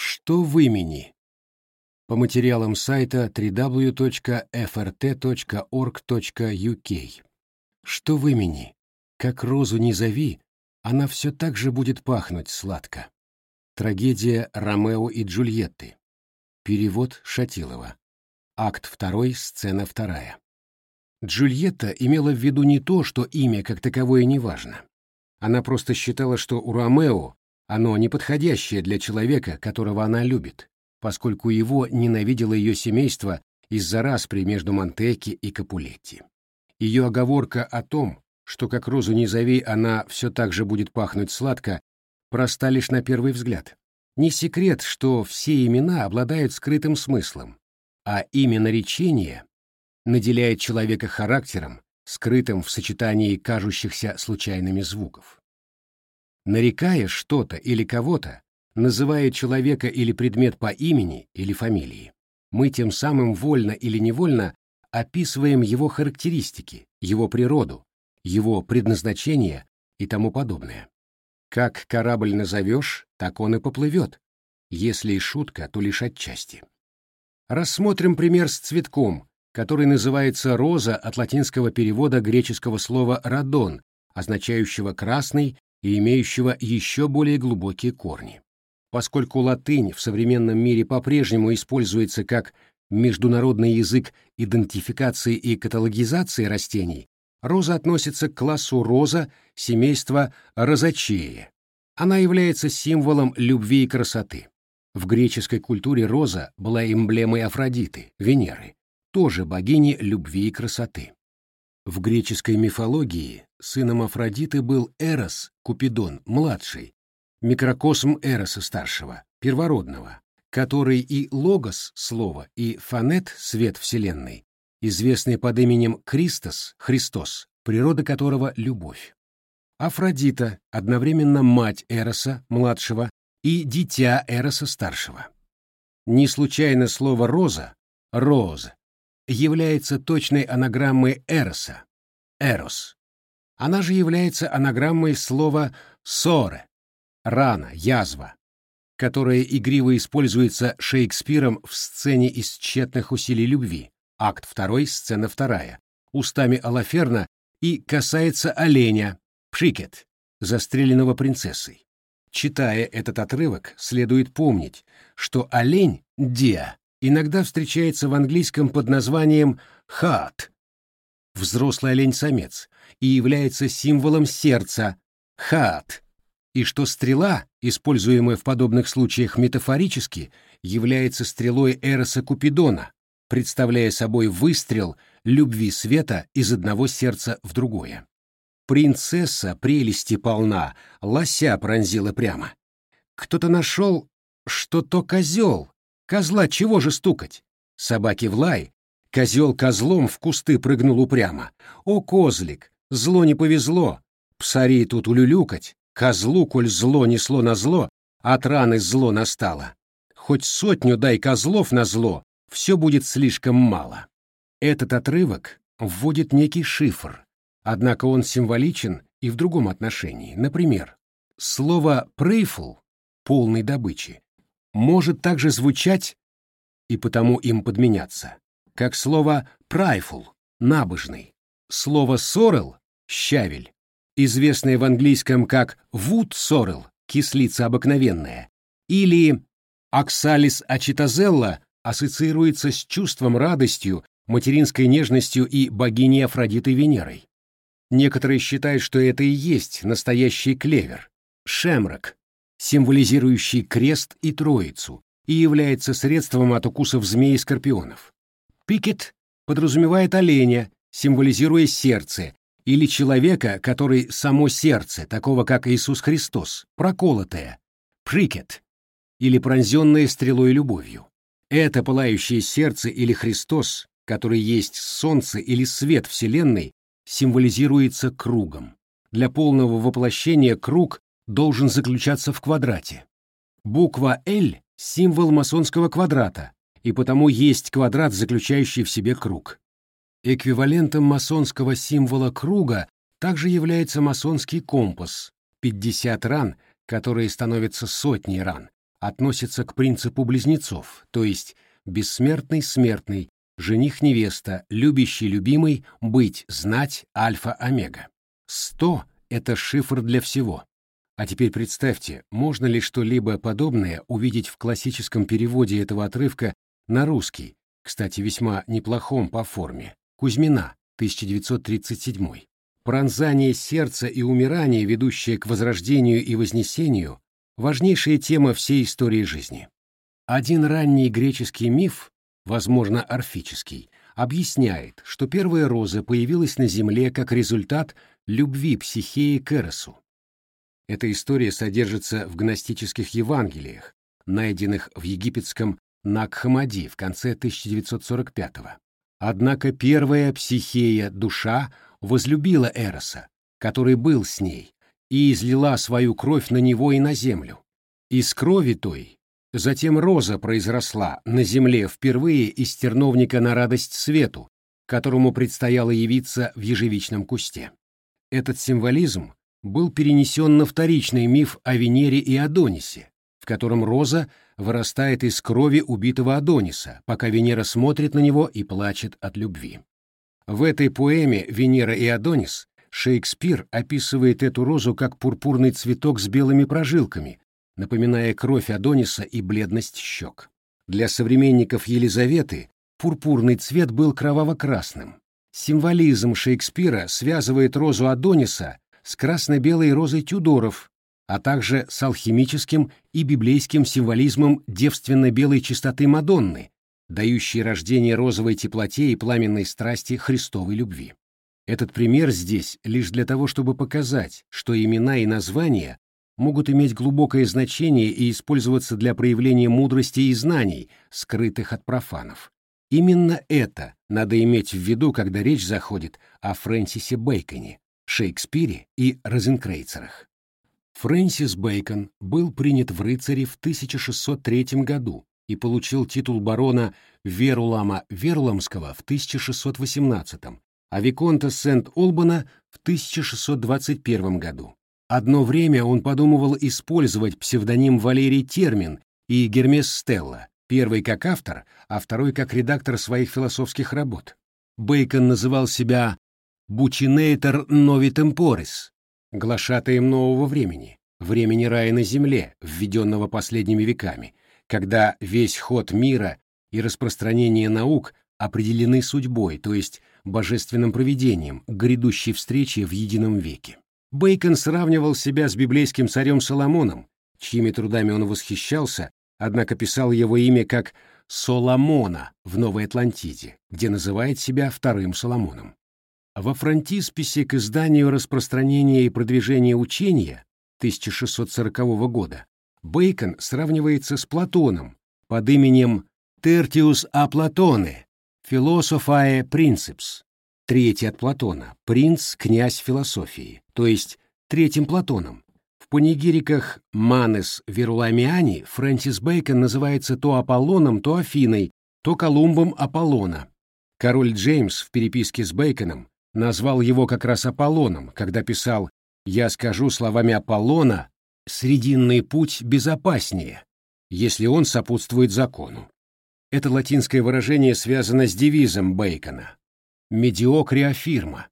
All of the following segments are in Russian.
Что в имени? По материалам сайта www.frt.org.uk. Что в имени? Как розу не зови, она все так же будет пахнуть сладко. Трагедия Ромео и Джульетты. Перевод Шатилова. Акт 2, сцена 2. Джульетта имела в виду не то, что имя как таковое не важно. Она просто считала, что у Ромео оно неподходящее для человека, которого она любит, поскольку его ненавидело ее семейство из-за распри между Монтеки и Капулетти. Ее оговорка о том, что как розу не зови, она все так же будет пахнуть сладко, проста лишь на первый взгляд. Не секрет, что все имена обладают скрытым смыслом, а имя наречения наделяет человека характером, скрытым в сочетании кажущихся случайными звуков. Нарекая что-то или кого-то, называя человека или предмет по имени или фамилии, мы тем самым вольно или невольно описываем его характеристики, его природу, его предназначение и тому подобное. Как корабль назовешь, так он и поплывет. Если и шутка, то лишь отчасти. Рассмотрим пример с цветком, который называется роза от латинского перевода греческого слова «радон», означающего «красный» и имеющего еще более глубокие корни. Поскольку латынь в современном мире по-прежнему используется как международный язык идентификации и каталогизации растений, роза относится к классу роза семейства розачеи. Она является символом любви и красоты. В греческой культуре роза была эмблемой Афродиты, Венеры, тоже богини любви и красоты. В греческой мифологии сыном Афродиты был Эрос, Купидон, младший, микрокосм Эроса старшего, первородного, который и логос слово, и фонет свет вселенной, известный под именем Кристос, Христос, природа которого любовь. Афродита одновременно мать Эроса младшего и дитя Эроса старшего. Не случайно слово «роза» — «роз» является точной анаграммой Эроса — «эрос». Она же является анаграммой слова «соре» — «рана», «язва», которое игриво используется Шекспиром в сцене из тщетных усилий любви, акт 2, сцена 2, устами Алаферна и касается оленя, Пшикет, застреленного принцессой. Читая этот отрывок, следует помнить, что олень, диа, иногда встречается в английском под названием хат, взрослый олень-самец, и является символом сердца, хат, и что стрела, используемая в подобных случаях метафорически, является стрелой Эроса Купидона, представляя собой выстрел любви света из одного сердца в другое. Принцесса прелести полна, лося пронзила прямо. Кто-то нашел, что то козел. Козла чего же стукать? Собаки в лай. Козел козлом в кусты прыгнул упрямо. О, козлик, зло не повезло. Псари тут улюлюкать. Козлу, коль зло несло на зло, от раны зло настало. Хоть сотню дай козлов на зло, все будет слишком мало. Этот отрывок вводит некий шифр, Однако он символичен и в другом отношении. Например, слово «прейфл» — полной добычи может также звучать и потому им подменяться, как слово «прайфл» — набожный, слово «сорел» — щавель, известное в английском как «вуд сорел» — кислица обыкновенная, или «оксалис ачитазелла» ассоциируется с чувством, радостью, материнской нежностью и богиней Афродитой Венерой. Некоторые считают, что это и есть настоящий клевер, шемрак, символизирующий крест и троицу, и является средством от укусов змей и скорпионов. Пикет подразумевает оленя, символизируя сердце, или человека, который само сердце, такого как Иисус Христос, проколотое, прикет, или пронзенное стрелой любовью. Это пылающее сердце или Христос, который есть солнце или свет Вселенной, символизируется кругом. Для полного воплощения круг должен заключаться в квадрате. Буква «Л» — символ масонского квадрата, и потому есть квадрат, заключающий в себе круг. Эквивалентом масонского символа круга также является масонский компас — 50 ран, которые становятся сотней ран, относится к принципу близнецов, то есть бессмертный-смертный, жених-невеста, любящий-любимый, быть, знать, альфа-омега. Сто — это шифр для всего. А теперь представьте, можно ли что-либо подобное увидеть в классическом переводе этого отрывка на русский, кстати, весьма неплохом по форме, Кузьмина, 1937. Пронзание сердца и умирание, ведущее к возрождению и вознесению, важнейшая тема всей истории жизни. Один ранний греческий миф, возможно, орфический, объясняет, что первая роза появилась на земле как результат любви Психеи к Эросу. Эта история содержится в гностических Евангелиях, найденных в египетском Накхамади в конце 1945-го. Однако первая психея, душа, возлюбила Эроса, который был с ней, и излила свою кровь на него и на землю. Из крови той затем роза произросла на земле впервые из терновника на радость свету, которому предстояло явиться в ежевичном кусте. Этот символизм был перенесен на вторичный миф о Венере и Адонисе, котором Роза вырастает из крови убитого Адониса, пока Венера смотрит на него и плачет от любви. В этой поэме «Венера и Адонис» Шекспир описывает эту розу как пурпурный цветок с белыми прожилками, напоминая кровь Адониса и бледность щек. Для современников Елизаветы пурпурный цвет был кроваво-красным. Символизм Шекспира связывает розу Адониса с красно-белой розой Тюдоров, а также с алхимическим и библейским символизмом девственно-белой чистоты Мадонны, дающей рождение розовой теплоте и пламенной страсти Христовой любви. Этот пример здесь лишь для того, чтобы показать, что имена и названия могут иметь глубокое значение и использоваться для проявления мудрости и знаний, скрытых от профанов. Именно это надо иметь в виду, когда речь заходит о Фрэнсисе Бэйконе, Шекспире и Розенкрейцерах. Фрэнсис Бэйкон был принят в рыцари в 1603 году и получил титул барона Верулама Верламского в 1618, а Виконта Сент-Олбана в 1621 году. Одно время он подумывал использовать псевдоним Валерий Термин и Гермес Стелла, первый как автор, а второй как редактор своих философских работ. Бейкон называл себя Бучинейтер Нови Темпорис, глашатаем нового времени, времени рая на земле, введенного последними веками, когда весь ход мира и распространение наук определены судьбой, то есть божественным провидением, грядущей встречи в едином веке. Бейкон сравнивал себя с библейским царем Соломоном, чьими трудами он восхищался, однако писал его имя как Соломона в Новой Атлантиде, где называет себя вторым Соломоном. Во фронтисписе к изданию распространения и продвижения учения 1640 года Бейкон сравнивается с Платоном под именем Тертиус а Платоне, Philosophae Принципс, третий от Платона, принц, князь философии, то есть третьим Платоном. В панигириках Манес Веруламиани Фрэнсис Бейкон называется то Аполлоном, то Афиной, то Колумбом Аполлона. Король Джеймс в переписке с Бейконом назвал его как раз Аполлоном, когда писал «Я скажу словами Аполлона, срединный путь безопаснее, если он сопутствует закону». Это латинское выражение связано с девизом Бейкона «Медиокрия фирма».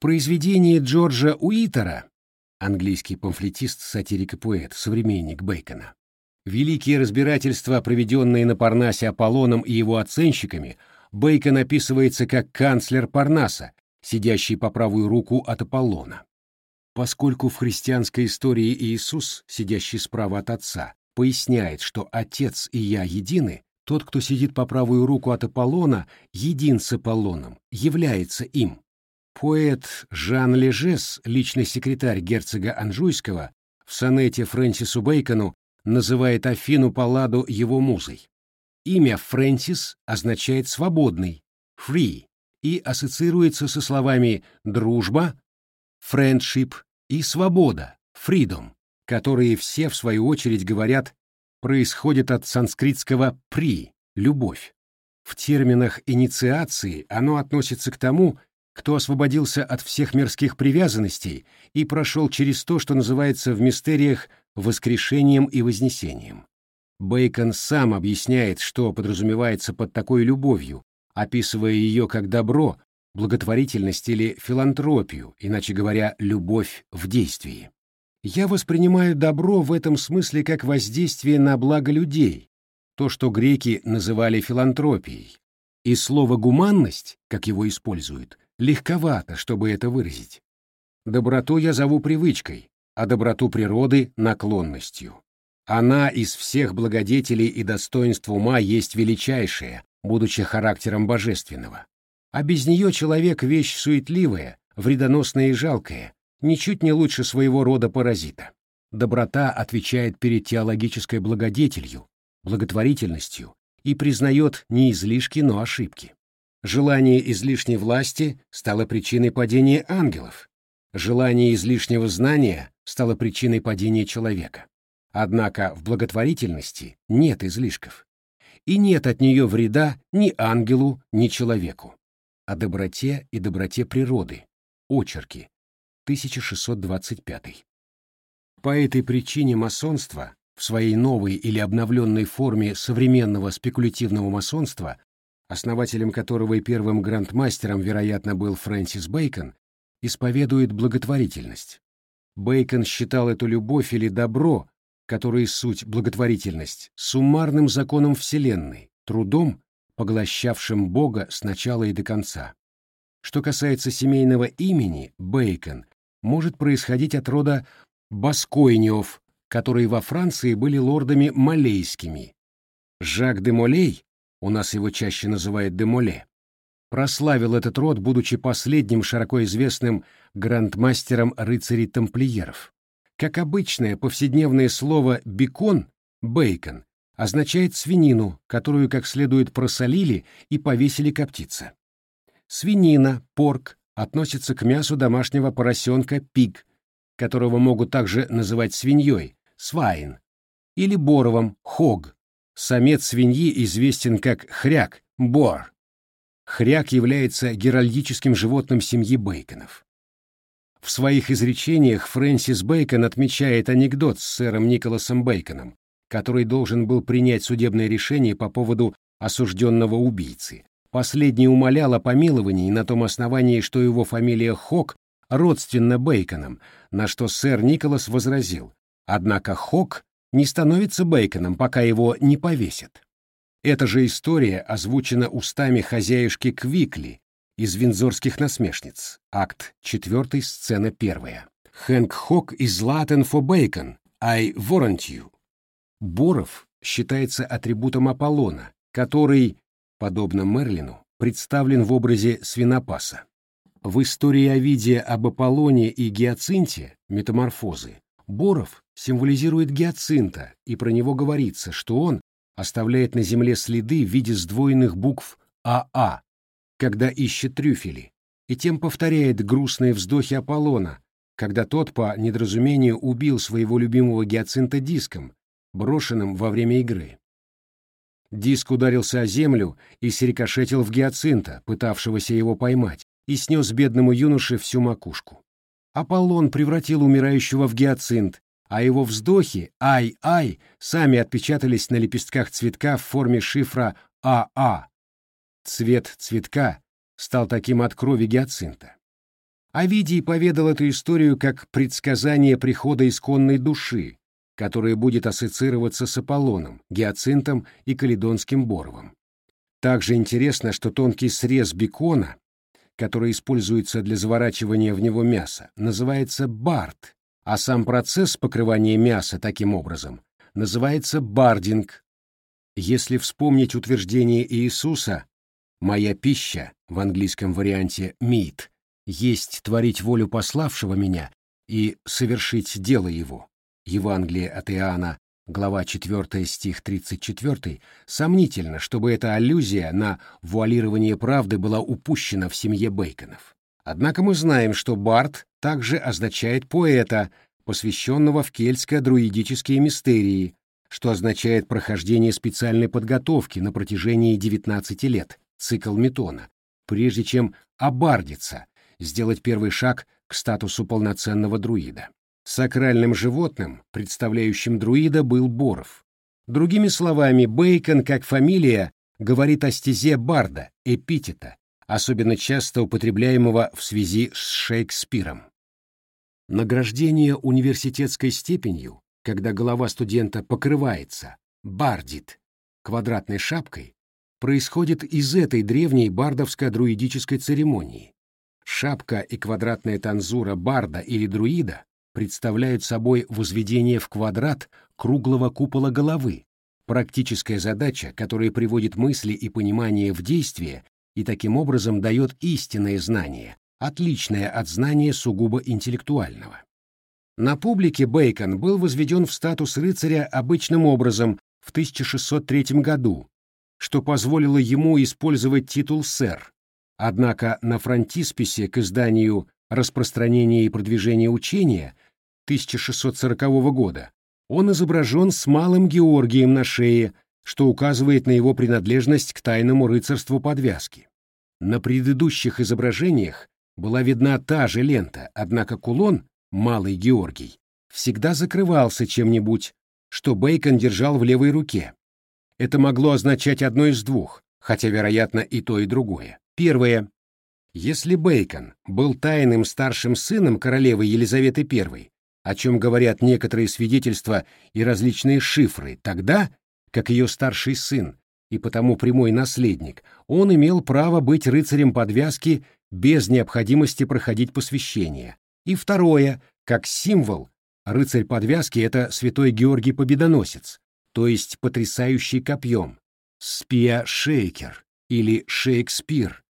Произведение Джорджа Уитера, английский памфлетист, сатирик и поэт, современник Бейкона, великие разбирательства, проведенные на Парнасе Аполлоном и его оценщиками, Бейкон описывается как канцлер Парнаса, сидящий по правую руку от Аполлона. Поскольку в христианской истории Иисус, сидящий справа от Отца, поясняет, что Отец и Я едины, тот, кто сидит по правую руку от Аполлона, един с Аполлоном, является им. Поэт Жан Лежес, личный секретарь герцога Анжуйского, в сонете Фрэнсису Бейкону называет Афину Палладу его музой. Имя Фрэнсис означает «свободный», «free», и ассоциируется со словами «дружба», «friendship» и «свобода», «freedom», которые все, в свою очередь, говорят, происходят от санскритского «при» — «любовь». В терминах инициации оно относится к тому, кто освободился от всех мирских привязанностей и прошел через то, что называется в мистериях воскрешением и вознесением. Бейкон сам объясняет, что подразумевается под такой любовью, описывая ее как добро, благотворительность или филантропию, иначе говоря, любовь в действии. Я воспринимаю добро в этом смысле как воздействие на благо людей, то, что греки называли филантропией. И слово «гуманность», как его используют, легковато, чтобы это выразить. Доброту я зову привычкой, а доброту природы — наклонностью. Она из всех благодетелей и достоинств ума есть величайшая, будучи характером божественного. А без нее человек — вещь суетливая, вредоносная и жалкая, ничуть не лучше своего рода паразита. Доброта отвечает перед теологической благодетелью, благотворительностью и признает не излишки, но ошибки. Желание излишней власти стало причиной падения ангелов. Желание излишнего знания стало причиной падения человека. Однако в благотворительности нет излишков. И нет от нее вреда ни ангелу, ни человеку. О доброте и доброте природы. Очерки. 1625. По этой причине масонство в своей новой или обновленной форме современного спекулятивного масонства, основателем которого и первым грандмастером, вероятно, был Фрэнсис Бэйкон, исповедует благотворительность. Бэйкон считал эту любовь или добро, которое суть благотворительность, суммарным законом Вселенной, трудом, поглощавшим Бога с начала и до конца. Что касается семейного имени, Бейкон может происходить от рода Баскойниов, которые во Франции были лордами Малейскими. Жак де Молей, у нас его чаще называют де Моле, прославил этот род, будучи последним широко известным грандмастером рыцарей-тамплиеров. Как обычное повседневное слово «бекон» — «бейкон» означает свинину, которую как следует просолили и повесили коптиться. Свинина, порк относится к мясу домашнего поросенка пиг, которого могут также называть свиньей, свайн, или боровом, хог. Самец свиньи известен как хряк, бор. Хряк является геральдическим животным семьи Бейконов. В своих изречениях Фрэнсис Бейкон отмечает анекдот с сэром Николасом Бейконом, который должен был принять судебное решение по поводу осужденного убийцы. Последний умолял о помиловании на том основании, что его фамилия Хок родственна Бейконам, на что сэр Николас возразил. Однако Хок не становится Бейконом, пока его не повесят. Эта же история озвучена устами хозяюшки Квикли из «Виндзорских насмешниц», акт 4, сцена 1. «Хэнк Хок is Latin for bacon, I warrant you». Боров считается атрибутом Аполлона, который, подобно Мерлину, представлен в образе свинопаса. В истории Овидия об Аполлоне и Гиацинте «Метаморфозы» Боров символизирует гиацинта, и про него говорится, что он оставляет на земле следы в виде сдвоенных букв АА, когда ищет трюфели, и тем повторяет грустные вздохи Аполлона, когда тот по недоразумению убил своего любимого гиацинта диском, брошенным во время игры. Диск ударился о землю и срикошетил в гиацинта, пытавшегося его поймать, и снес бедному юноше всю макушку. Аполлон превратил умирающего в гиацинт, а его вздохи «ай-ай» сами отпечатались на лепестках цветка в форме шифра «АА». Цвет цветка стал таким от крови гиацинта. Овидий поведал эту историю как предсказание прихода исконной души, которая будет ассоциироваться с Аполлоном, гиацинтом и каледонским боровом. Также интересно, что тонкий срез бекона, который используется для заворачивания в него мяса, называется бард, а сам процесс покрывания мяса таким образом называется бардинг. Если вспомнить утверждение Иисуса «Моя пища» в английском варианте «meat» есть творить волю пославшего меня и совершить дело его. Евангелие от Иоанна, глава 4, стих 34, сомнительно, чтобы эта аллюзия на вуалирование правды была упущена в семье Бейконов. Однако мы знаем, что Барт также означает поэта, посвященного в кельтско-друидические мистерии, что означает прохождение специальной подготовки на протяжении 19 лет, цикл Метона, прежде чем обардиться, сделать первый шаг к статусу полноценного друида. Сакральным животным, представляющим друида, был Боров. Другими словами, Бейкон как фамилия говорит о стезе Барда, эпитета, особенно часто употребляемого в связи с Шекспиром. Награждение университетской степенью, когда голова студента покрывается, бардит, квадратной шапкой, происходит из этой древней бардовско-друидической церемонии. Шапка и квадратная танзура барда или друида представляют собой возведение в квадрат круглого купола головы, практическая задача, которая приводит мысли и понимание в действие и таким образом дает истинное знание, отличное от знания сугубо интеллектуального. На публике Бейкон был возведен в статус рыцаря обычным образом в 1603 году, что позволило ему использовать титул «сэр», однако на фронтисписе к изданию «Распространение и продвижение учения» 1640 года он изображен с малым Георгием на шее, что указывает на его принадлежность к тайному рыцарству подвязки. На предыдущих изображениях была видна та же лента, однако кулон, малый Георгий, всегда закрывался чем-нибудь, что Бейкон держал в левой руке. Это могло означать одно из двух, хотя, вероятно, и то, и другое. Первое. Если Бейкон был тайным старшим сыном королевы Елизаветы I, о чем говорят некоторые свидетельства и различные шифры, тогда, как ее старший сын и потому прямой наследник, он имел право быть рыцарем подвязки без необходимости проходить посвящение. И второе, как символ, рыцарь подвязки — это святой Георгий Победоносец, то есть потрясающий копьем, спия-шейкер или Шекспир,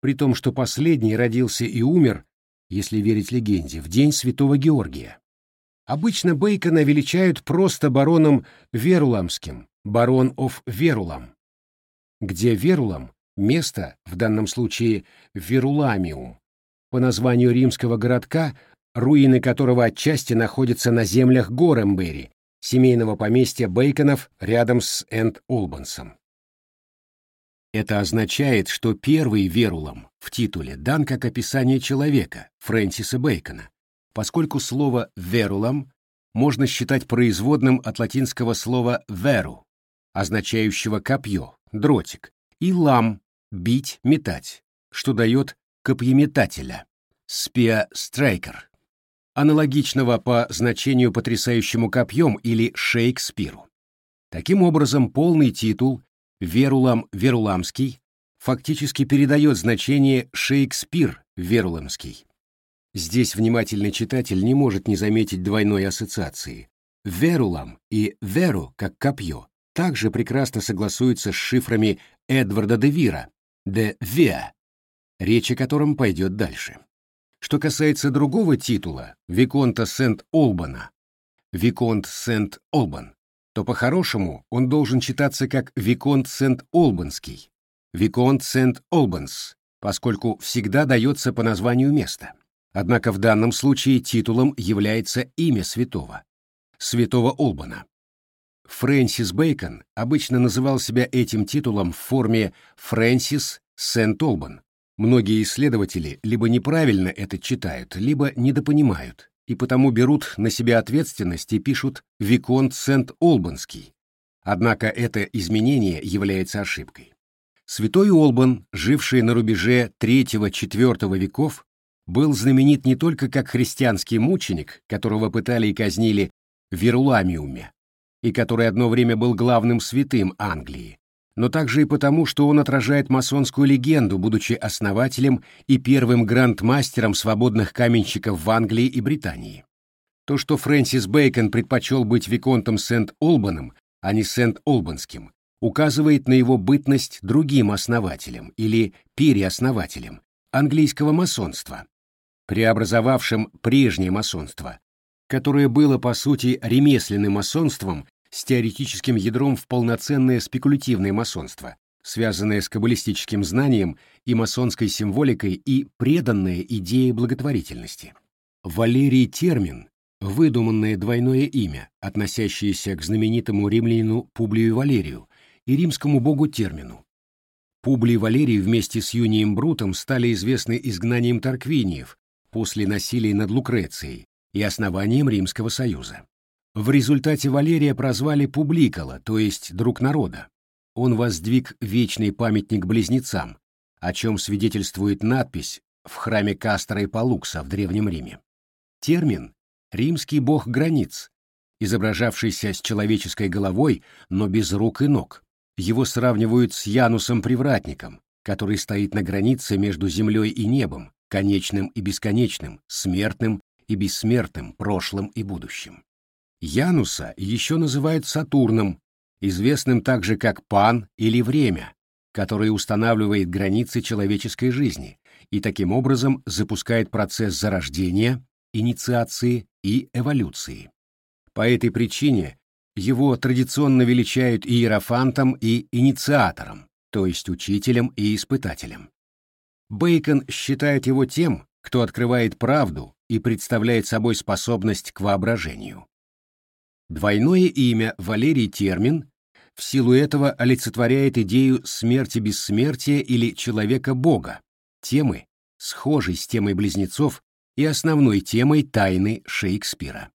при том, что последний родился и умер, если верить легенде, в день святого Георгия. Обычно Бейкона величают просто бароном Веруламским, барон оф Верулам, где Верулам — место, в данном случае Веруламиум, по названию римского городка, руины которого отчасти находятся на землях Горембери, семейного поместья Бейконов рядом с Энд-Олбансом. Это означает, что первый Верулам в титуле дан как описание человека, Фрэнсиса Бейкона, поскольку слово «верулам» можно считать производным от латинского слова «веру», означающего копье, дротик, и «lam» — бить, метать, что дает копьеметателя, spear-striker, аналогичного по значению потрясающему копьем или Шейкспиру. Таким образом, полный титул «Верулам Веруламский» фактически передает значение «Шейкспир Веруламский». Здесь внимательный читатель не может не заметить двойной ассоциации. Верулам и веру, как копье, также прекрасно согласуются с шифрами Эдварда де Вира, де Виа, речь о котором пойдет дальше. Что касается другого титула, Виконта Сент-Олбана, Виконт Сент-Олбан, то по-хорошему он должен читаться как Виконт Сент-Олбанский, Виконт Сент-Олбанс, поскольку всегда дается по названию места. Однако в данном случае титулом является имя святого — святого Олбана. Фрэнсис Бэйкон обычно называл себя этим титулом в форме Фрэнсис Сент-Олбан. Многие исследователи либо неправильно это читают, либо недопонимают, и потому берут на себя ответственность и пишут «Виконт Сент-Олбанский». Однако это изменение является ошибкой. Святой Олбан, живший на рубеже III-IV веков, был знаменит не только как христианский мученик, которого пытали и казнили в Веруламиуме, и который одно время был главным святым Англии, но также и потому, что он отражает масонскую легенду, будучи основателем и первым грандмастером свободных каменщиков в Англии и Британии. То, что Фрэнсис Бэйкон предпочел быть виконтом Сент-Олбаном, а не Сент-Олбанским, указывает на его бытность другим основателем или переоснователем английского масонства, преобразовавшим прежнее масонство, которое было по сути ремесленным масонством с теоретическим ядром в полноценное спекулятивное масонство, связанное с каббалистическим знанием и масонской символикой и преданное идее благотворительности. Валерий термин — выдуманное двойное имя, относящееся к знаменитому римлянину Публию Валерию и римскому богу термину. Публий Валерий вместе с Юнием Брутом стали известны изгнанием Тарквиниев, после насилия над Лукрецией и основанием Римского Союза. В результате Валерия прозвали Публикола, то есть друг народа. Он воздвиг вечный памятник близнецам, о чем свидетельствует надпись в храме Кастора и Палукса в Древнем Риме. Термин — римский бог границ, изображавшийся с человеческой головой, но без рук и ног. Его сравнивают с Янусом-привратником, который стоит на границе между землей и небом, конечным и бесконечным, смертным и бессмертным, прошлым и будущим. Януса еще называют Сатурном, известным также как Пан или Время, который устанавливает границы человеческой жизни и таким образом запускает процесс зарождения, инициации и эволюции. По этой причине его традиционно величают иерофантом и инициатором, то есть учителем и испытателем. Бейкон считает его тем, кто открывает правду и представляет собой способность к воображению. Двойное имя Валерий Термин в силу этого олицетворяет идею смерти-бессмертия или человека-бога, темы, схожей с темой близнецов и основной темой тайны Шекспира.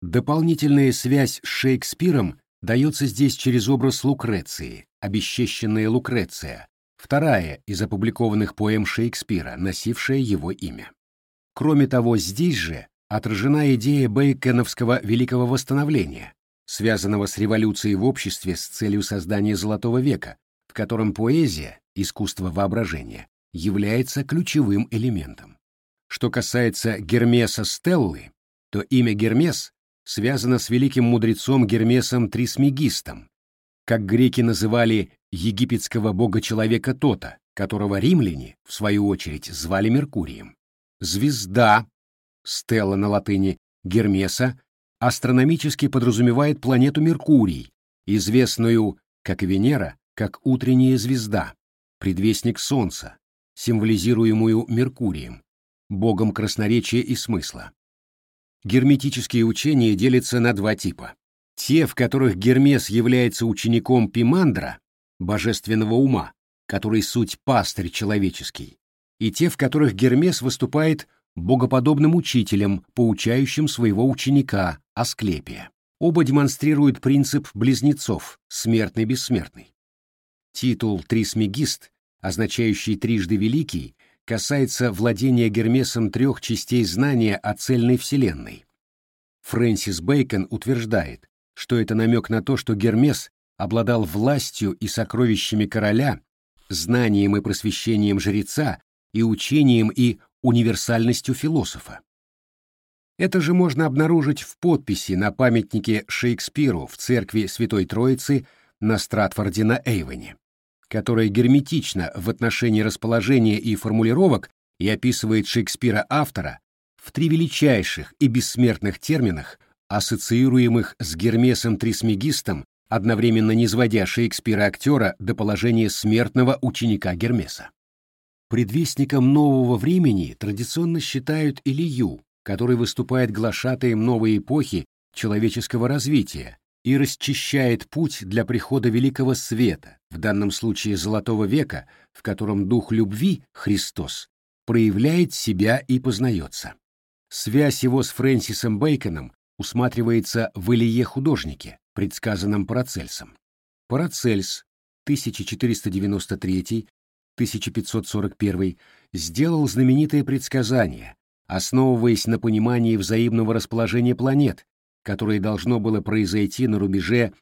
Дополнительная связь с Шекспиром дается здесь через образ Лукреции, обесчещенная Лукреция, вторая из опубликованных поэм Шекспира, носившая его имя. Кроме того, здесь же отражена идея бейконовского великого восстановления, связанного с революцией в обществе с целью создания Золотого века, в котором поэзия, искусство воображения, является ключевым элементом. Что касается Гермеса Стеллы, то имя Гермес связано с великим мудрецом Гермесом Трисмегистом, как греки называли египетского бога-человека Тота, которого римляне, в свою очередь, звали Меркурием. Звезда, Стелла на латыни, Гермеса, астрономически подразумевает планету Меркурий, известную, как Венера, как утренняя звезда, предвестник Солнца, символизируемую Меркурием, богом красноречия и смысла. Герметические учения делятся на два типа. Те, в которых Гермес является учеником Пимандра, божественного ума, который суть пастырь человеческий, и те, в которых Гермес выступает богоподобным учителем, поучающим своего ученика Асклепия. Оба демонстрируют принцип близнецов, смертный-бессмертный. Титул «Трисмегист», означающий «трижды великий», касается владения Гермесом трех частей знания о цельной Вселенной. Фрэнсис Бэйкон утверждает, что это намек на то, что Гермес обладал властью и сокровищами короля, знанием и просвещением жреца и учением и универсальностью философа. Это же можно обнаружить в подписи на памятнике Шекспиру в церкви Святой Троицы на Стратфорде на Эйвоне, которая герметична в отношении расположения и формулировок и описывает Шекспира автора в три величайших и бессмертных терминах, ассоциируемых с Гермесом Трисмегистом, одновременно низводя Шекспира актера до положения смертного ученика Гермеса. Предвестником нового времени традиционно считают Илью, который выступает глашатаем новой эпохи человеческого развития и расчищает путь для прихода великого света, в данном случае Золотого века, в котором дух любви, Христос, проявляет себя и познается. Связь его с Фрэнсисом Бэйконом усматривается в Илье художнике, предсказанном Парацельсом. Парацельс 1493 1541, сделал знаменитое предсказание, основываясь на понимании взаимного расположения планет, которое должно было произойти на рубеже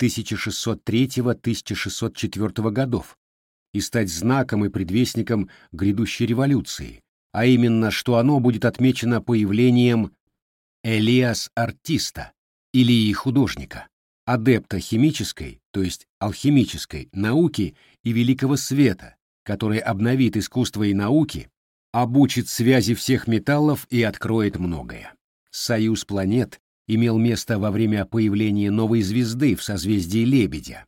1603-1604 годов и стать знаком и предвестником грядущей революции, а именно, что оно будет отмечено появлением Элиас-артиста, или художника, адепта химической, то есть алхимической, науки и великого света, который обновит искусство и науки, обучит связи всех металлов и откроет многое. Союз планет имел место во время появления новой звезды в созвездии Лебедя,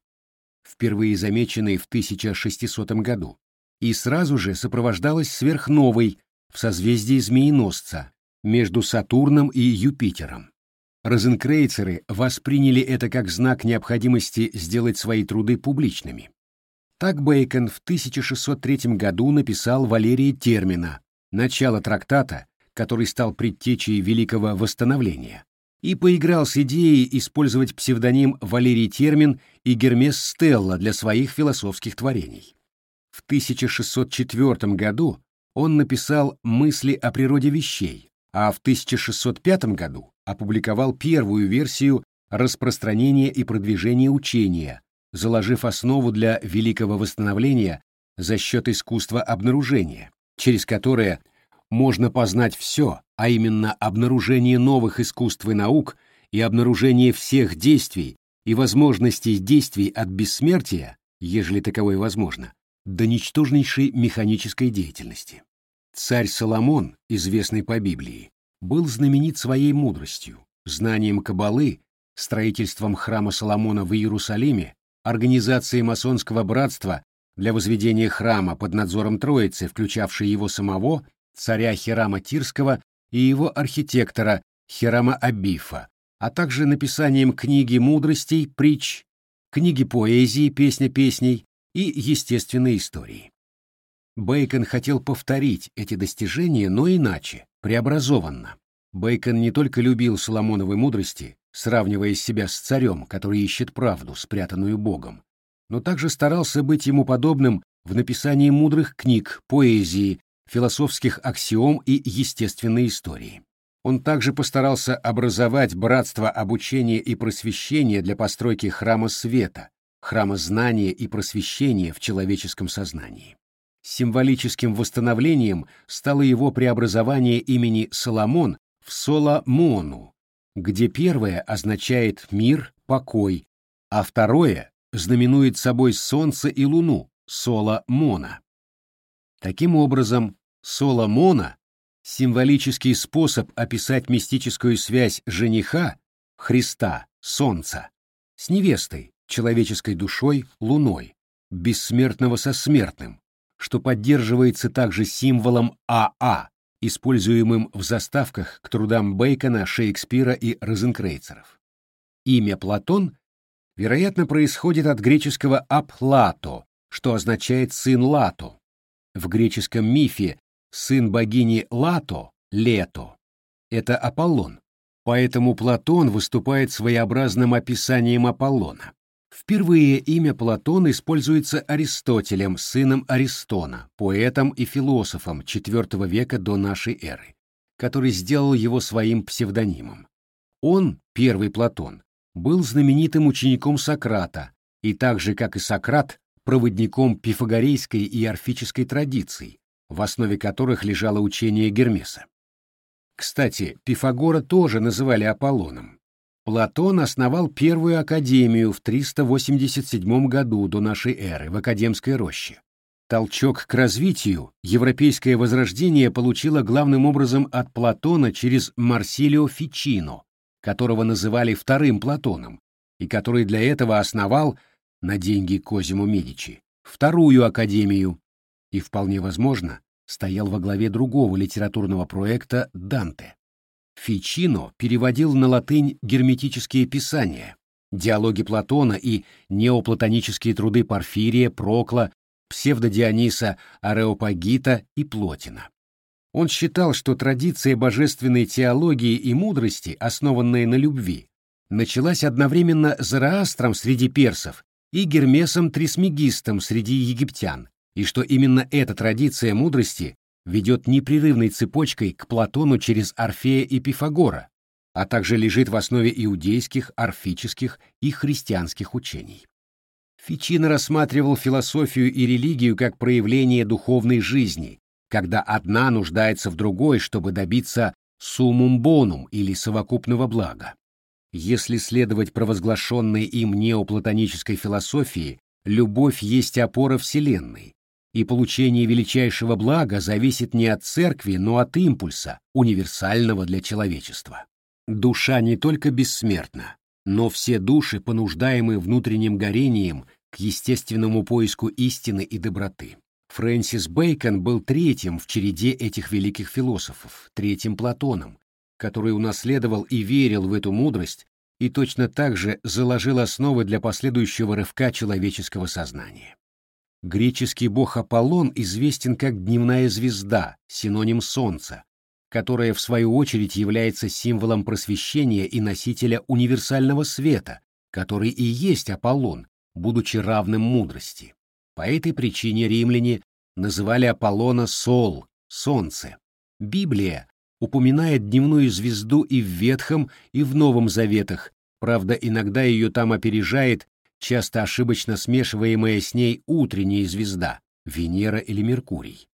впервые замеченной в 1600 году, и сразу же сопровождалась сверхновой в созвездии Змееносца между Сатурном и Юпитером. Розенкрейцеры восприняли это как знак необходимости сделать свои труды публичными. Так Бейкон в 1603 году написал Валерии Термина, начало трактата, который стал предтечей Великого Восстановления, и поиграл с идеей использовать псевдоним Валерий Термин и Гермес Стелла для своих философских творений. В 1604 году он написал «Мысли о природе вещей», а в 1605 году опубликовал первую версию распространения и продвижения учения, заложив основу для великого восстановления за счет искусства обнаружения, через которое можно познать все, а именно обнаружение новых искусств и наук и обнаружение всех действий и возможностей действий от бессмертия, ежели таковое возможно, до ничтожнейшей механической деятельности. Царь Соломон, известный по Библии, был знаменит своей мудростью, знанием кабалы, строительством храма Соломона в Иерусалиме, организацией масонского братства для возведения храма под надзором Троицы, включавшей его самого, царя Хирама Тирского и его архитектора Хирама Абифа, а также написанием книги мудростей, притч, книги поэзии, песня песней и естественной истории. Бейкон хотел повторить эти достижения, но иначе, преобразованно. Бейкон не только любил Соломоновой мудрости, сравнивая себя с царем, который ищет правду, спрятанную Богом, но также старался быть ему подобным в написании мудрых книг, поэзии, философских аксиом и естественной истории. Он также постарался образовать братство обучения и просвещения для постройки храма света, храма знания и просвещения в человеческом сознании. Символическим восстановлением стало его преобразование имени Соломон в Соломону, где первое означает мир, покой, а второе знаменует собой солнце и луну, Соломона. Таким образом, Соломона — символический способ описать мистическую связь жениха, Христа, Солнца, с невестой, человеческой душой, Луной, бессмертного со смертным, что поддерживается также символом АА, используемым в заставках к трудам Бейкона, Шекспира и Розенкрейцеров. Имя Платон, вероятно, происходит от греческого «аплато», что означает «сын Лато». В греческом мифе сын богини Лато, Лето, это Аполлон, поэтому Платон выступает своеобразным описанием Аполлона. Впервые имя Платон используется Аристотелем, сыном Аристона, поэтом и философом IV века до нашей эры, который сделал его своим псевдонимом. Он, первый Платон, был знаменитым учеником Сократа и так же, как и Сократ, проводником пифагорейской и орфической традиций, в основе которых лежало учение Гермеса. Кстати, Пифагора тоже называли Аполлоном. Платон основал первую академию в 387 году до нашей эры в Академской роще. Толчок к развитию европейское возрождение получило главным образом от Платона через Марсилио Фичино, которого называли вторым Платоном, и который для этого основал на деньги Козимо Медичи вторую академию, и, вполне возможно, стоял во главе другого литературного проекта «Данте». Фичино переводил на латынь герметические писания, диалоги Платона и неоплатонические труды Порфирия, Прокла, псевдодиониса Ареопагита и Плотина. Он считал, что традиция божественной теологии и мудрости, основанная на любви, началась одновременно Зараастром среди персов и Гермесом Трисмегистом среди египтян, и что именно эта традиция мудрости ведет непрерывной цепочкой к Платону через Орфея и Пифагора, а также лежит в основе иудейских, орфических и христианских учений. Фичино рассматривал философию и религию как проявление духовной жизни, когда одна нуждается в другой, чтобы добиться суммум бонум или совокупного блага. Если следовать провозглашенной им неоплатонической философии, любовь есть опора Вселенной, и получение величайшего блага зависит не от церкви, но от импульса, универсального для человечества. Душа не только бессмертна, но все души понуждаемы внутренним горением к естественному поиску истины и доброты. Фрэнсис Бэйкон был третьим в череде этих великих философов, третьим Платоном, который унаследовал и верил в эту мудрость и точно так же заложил основы для последующего рывка человеческого сознания. Греческий бог Аполлон известен как дневная звезда, синоним солнца, которая в свою очередь является символом просвещения и носителя универсального света, который и есть Аполлон, будучи равным мудрости. По этой причине римляне называли Аполлона Сол, солнце. Библия упоминает дневную звезду и в Ветхом, и в Новом Заветах, правда, иногда ее там опережает часто ошибочно смешиваемая с ней утренняя звезда, Венера или Меркурий.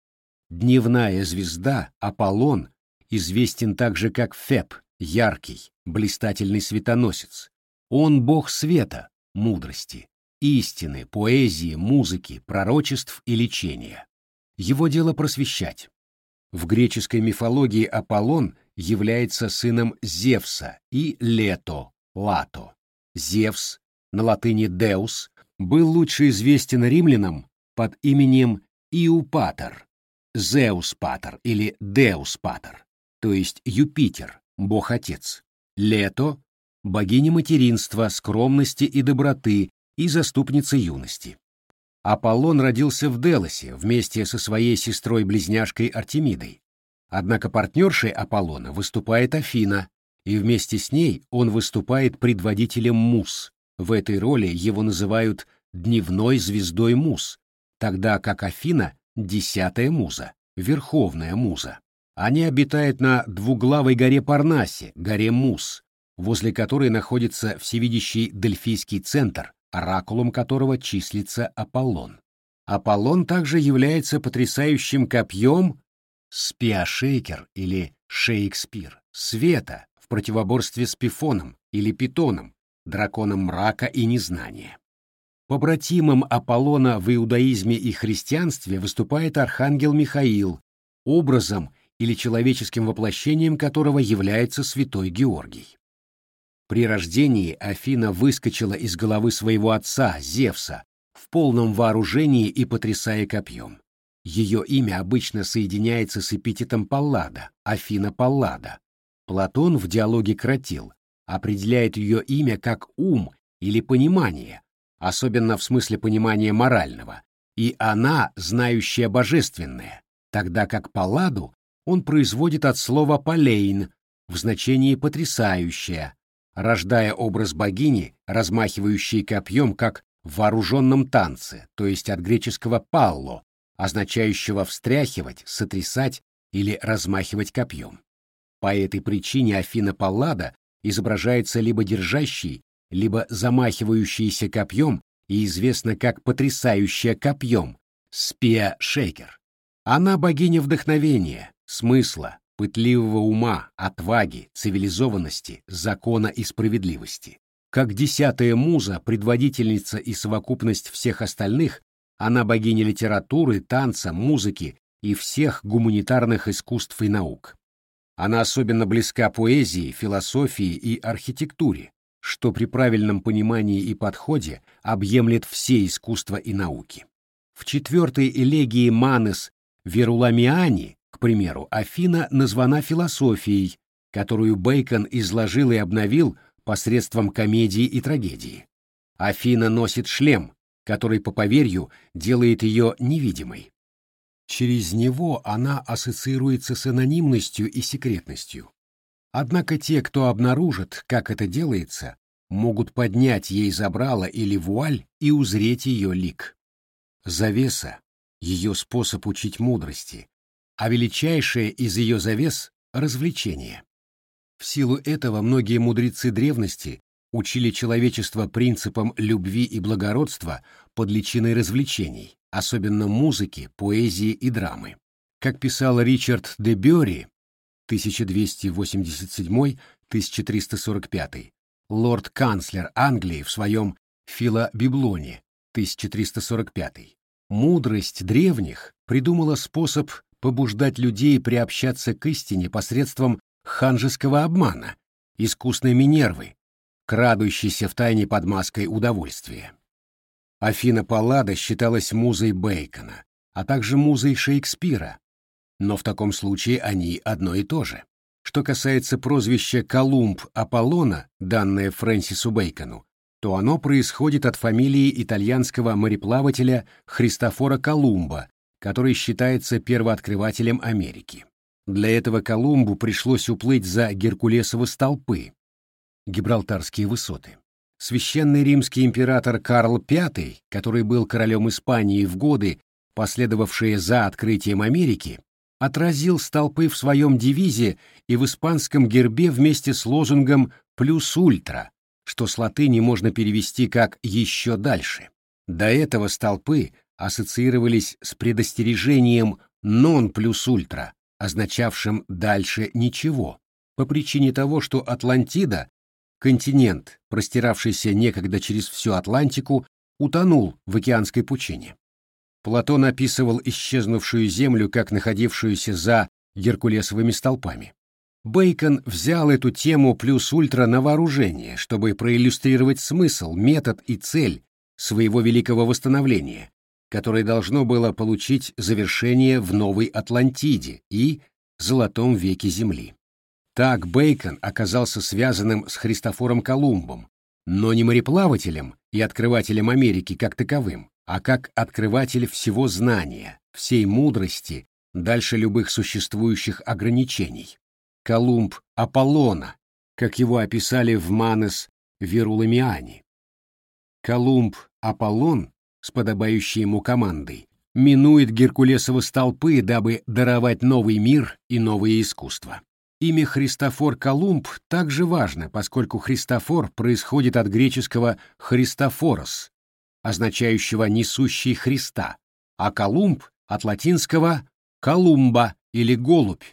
Дневная звезда, Аполлон, известен также как Феб, яркий, блистательный светоносец. Он бог света, мудрости, истины, поэзии, музыки, пророчеств и лечения. Его дело просвещать. В греческой мифологии Аполлон является сыном Зевса и Лето, Лато. Зевс, на латыни Деус, был лучше известен римлянам под именем Иупатер, Зеус-патер или Деус-патер, то есть Юпитер, бог-отец. Лето — богиня материнства, скромности и доброты и заступница юности. Аполлон родился в Делосе вместе со своей сестрой-близняшкой Артемидой. Однако партнершей Аполлона выступает Афина, и вместе с ней он выступает предводителем Мус. В этой роли его называют «дневной звездой Мус», тогда как Афина — десятая муза, верховная муза. Они обитают на двуглавой горе Парнасе, горе Мус, возле которой находится всевидящий Дельфийский центр, оракулом которого числится Аполлон. Аполлон также является потрясающим копьем spear-shaker или Shake-speare, света в противоборстве с Пифоном или Питоном, драконом мрака и незнания. Побратимом Аполлона в иудаизме и христианстве выступает архангел Михаил, образом или человеческим воплощением которого является святой Георгий. При рождении Афина выскочила из головы своего отца, Зевса, в полном вооружении и потрясая копьем. Ее имя обычно соединяется с эпитетом Паллада, Афина Паллада. Платон в диалоге Кратил определяет ее имя как ум или понимание, особенно в смысле понимания морального, и она знающая божественное, тогда как Палладу он производит от слова «полейн» в значении «потрясающая», рождая образ богини, размахивающей копьем, как в вооруженном танце, то есть от греческого «палло», означающего встряхивать, сотрясать или размахивать копьем. По этой причине Афина Паллада изображается либо держащей, либо замахивающейся копьем и известна как потрясающая копьем, спия-шейкер. Она богиня вдохновения, смысла, пытливого ума, отваги, цивилизованности, закона и справедливости. Как десятая муза, предводительница и совокупность всех остальных, она богиня литературы, танца, музыки и всех гуманитарных искусств и наук. Она особенно близка поэзии, философии и архитектуре, что при правильном понимании и подходе объемлет все искусства и науки. В четвертой элегии Манес Веруламиани к примеру, Афина названа философией, которую Бейкон изложил и обновил посредством комедии и трагедии. Афина носит шлем, который, по поверью, делает ее невидимой. Через него она ассоциируется с анонимностью и секретностью. Однако те, кто обнаружит, как это делается, могут поднять ей забрало или вуаль и узреть ее лик. Завеса — ее способ учить мудрости, а величайшее из ее завес — развлечение. В силу этого многие мудрецы древности учили человечество принципам любви и благородства под личиной развлечений, особенно музыки, поэзии и драмы. Как писал Ричард де Бёри 1287-1345, лорд-канцлер Англии в своем «Филобиблоне» 1345, мудрость древних придумала способ побуждать людей приобщаться к истине посредством ханжеского обмана, искусной Минервы, крадущейся в тайне под маской удовольствия. Афина Паллада считалась музой Бейкона, а также музой Шекспира, но в таком случае они одно и то же. Что касается прозвища Колумб Аполлона, данное Фрэнсису Бейкону, то оно происходит от фамилии итальянского мореплавателя Христофора Колумба, который считается первооткрывателем Америки. Для этого Колумбу пришлось уплыть за Геркулесовы столпы, Гибралтарские высоты. Священный римский император Карл V, который был королем Испании в годы, последовавшие за открытием Америки, отразил столпы в своем девизе и в испанском гербе вместе с лозунгом «плюс ультра», что с латыни можно перевести как «еще дальше». До этого столпы ассоциировались с предостережением «нон плюс ультра», означавшим «дальше ничего», по причине того, что Атлантида, континент, простиравшийся некогда через всю Атлантику, утонул в океанской пучине. Платон описывал исчезнувшую землю как находившуюся за Геркулесовыми столпами. Бейкон взял эту тему plus ultra на вооружение, чтобы проиллюстрировать смысл, метод и цель своего великого восстановления, которое должно было получить завершение в Новой Атлантиде и Золотом веке Земли. Так Бейкон оказался связанным с Христофором Колумбом, но не мореплавателем и открывателем Америки как таковым, а как открыватель всего знания, всей мудрости, дальше любых существующих ограничений. Колумб Аполлона, как его описали в Манес Веруламиане. Колумб Аполлон, с подобающей ему командой, минует Геркулесовы столпы, дабы даровать новый мир и новые искусства. Имя Христофор Колумб также важно, поскольку Христофор происходит от греческого «христофорос», означающего «несущий Христа», а Колумб от латинского «колумба» или «голубь».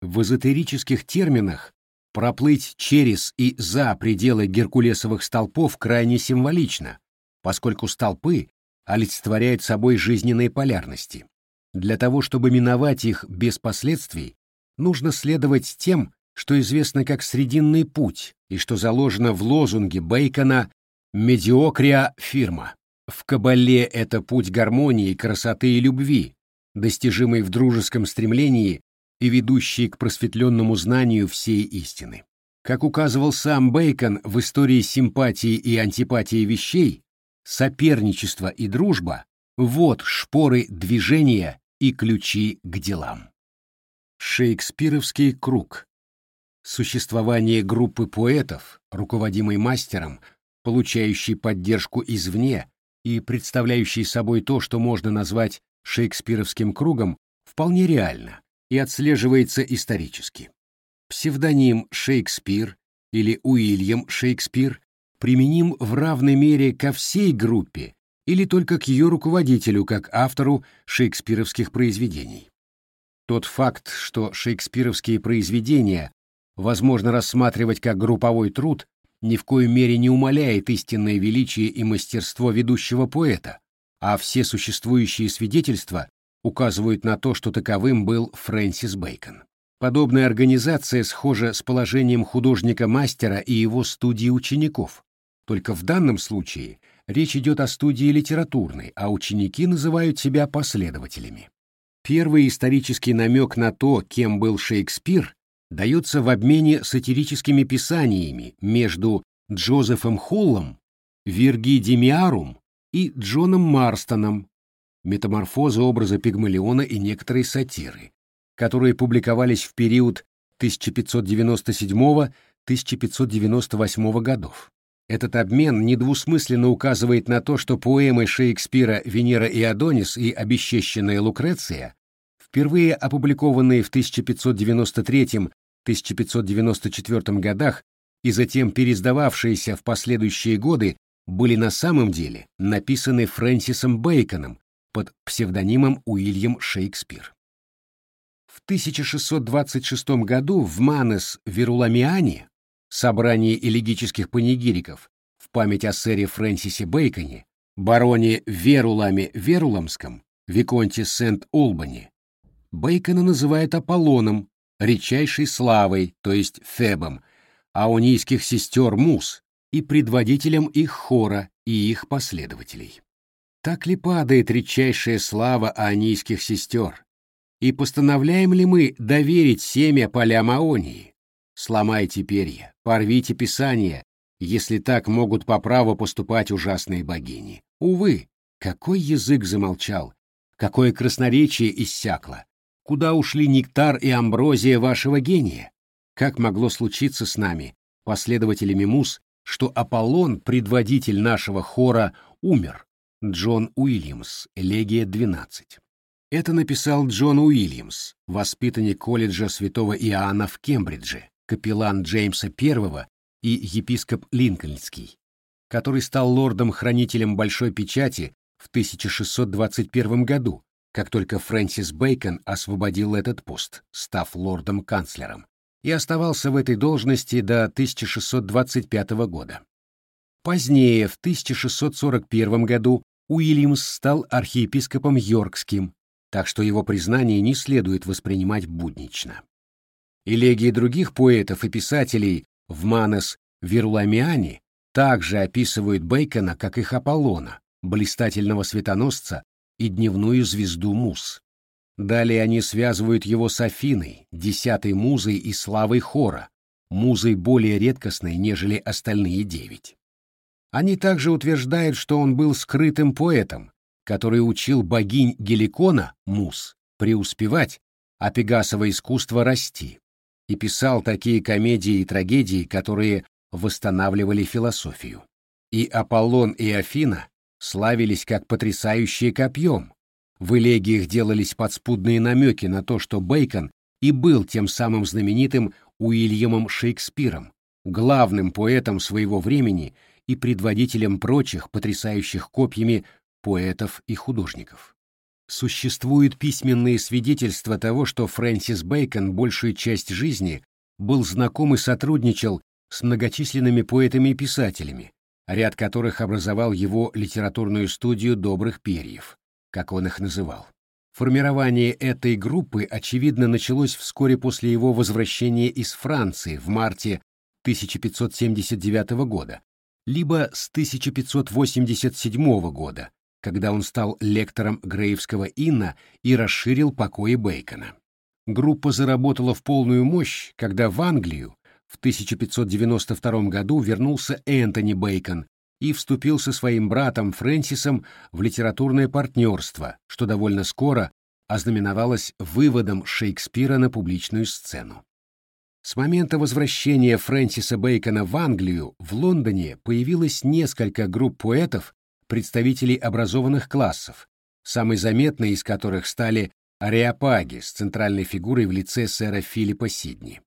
В эзотерических терминах проплыть через и за пределы геркулесовых столпов крайне символично, поскольку столпы олицетворяют собой жизненные полярности. Для того, чтобы миновать их без последствий, нужно следовать тем, что известно как «срединный путь» и что заложено в лозунге Бейкона «Медиокрия фирма». В Кабале это путь гармонии, красоты и любви, достижимый в дружеском стремлении и ведущий к просветленному знанию всей истины. Как указывал сам Бейкон в истории симпатии и антипатии вещей, соперничество и дружба — вот шпоры движения и ключи к делам. Шекспировский круг. Существование группы поэтов, руководимой мастером, получающей поддержку извне, и представляющий собой то, что можно назвать шекспировским кругом, вполне реально и отслеживается исторически. Псевдоним Шекспир или Уильям Шекспир применим в равной мере ко всей группе или только к ее руководителю как автору шекспировских произведений. Тот факт, что шекспировские произведения возможно рассматривать как групповой труд, ни в коей мере не умаляет истинное величие и мастерство ведущего поэта, а все существующие свидетельства указывают на то, что таковым был Фрэнсис Бэкон. Подобная организация схожа с положением художника-мастера и его студии учеников. Только в данном случае речь идет о студии литературной, а ученики называют себя последователями. Первый исторический намек на то, кем был Шекспир, дается в обмене сатирическими писаниями между Джозефом Холлом, Вирги Демиарум и Джоном Марстоном «Метаморфоза образа Пигмалиона и некоторые сатиры», которые публиковались в период 1597-1598 годов. Этот обмен недвусмысленно указывает на то, что поэмы Шекспира «Венера и Адонис» и «Обесчещенная Лукреция», впервые опубликованные в 1593-1594 годах и затем переиздававшиеся в последующие годы, были на самом деле написаны Фрэнсисом Бэйконом под псевдонимом Уильям Шекспир. В 1626 году в Манес Веруламиане, собрании элегических панигириков, в память о сэре Фрэнсисе Бэйконе, бароне Веруламе Веруламском, Виконте Сент-Олбани, Бейкона называют Аполлоном, редчайшей славой, то есть Фебом, аонийских сестер Мус и предводителем их хора и их последователей. Так ли падает редчайшая слава аонийских сестер? И постановляем ли мы доверить семя полям Аонии? Сломайте перья, порвите писание, если так могут по праву поступать ужасные богини. Увы, какой язык замолчал, какое красноречие иссякло, Куда ушли нектар и амброзия вашего гения? Как могло случиться с нами, последователями Мус, что Аполлон, предводитель нашего хора, умер? Джон Уильямс, Элегия 12. Это написал Джон Уильямс, воспитанник колледжа святого Иоанна в Кембридже, капеллан Джеймса I и епископ Линкольнский, который стал лордом-хранителем Большой Печати в 1621 году, как только Фрэнсис Бэйкон освободил этот пост, став лордом-канцлером, и оставался в этой должности до 1625 года. Позднее, в 1641 году, Уильямс стал архиепископом Йоркским, так что его признание не следует воспринимать буднично. Элегии других поэтов и писателей в Манес Веруламиане также описывают Бейкона, как их Аполлона, блистательного светоносца и дневную звезду Мус. Далее они связывают его с Афиной, десятой музой и славой хора, музой более редкостной, нежели остальные девять. Они также утверждают, что он был скрытым поэтом, который учил богинь Геликона, Мус, преуспевать, а Пегасово искусство расти, и писал такие комедии и трагедии, которые восстанавливали философию. И Аполлон и Афина славились как потрясающие копьем. В элегиях делались подспудные намеки на то, что Бейкон и был тем самым знаменитым Уильямом Шекспиром, главным поэтом своего времени и предводителем прочих потрясающих копьями поэтов и художников. Существуют письменные свидетельства того, что Фрэнсис Бэкон большую часть жизни был знаком и сотрудничал с многочисленными поэтами и писателями, ряд которых образовал его литературную студию «Добрых перьев», как он их называл. Формирование этой группы, очевидно, началось вскоре после его возвращения из Франции в марте 1579 года, либо с 1587 года, когда он стал лектором Грейвского инна и расширил покои Бейкона. Группа заработала в полную мощь, когда в Англию в 1592 году вернулся Энтони Бейкон и вступил со своим братом Фрэнсисом в литературное партнерство, что довольно скоро ознаменовалось выводом Шекспира на публичную сцену. С момента возвращения Фрэнсиса Бэкона в Англию в Лондоне появилось несколько групп поэтов, представителей образованных классов, самой заметной из которых стали ареопаги с центральной фигурой в лице сэра Филиппа Сидни.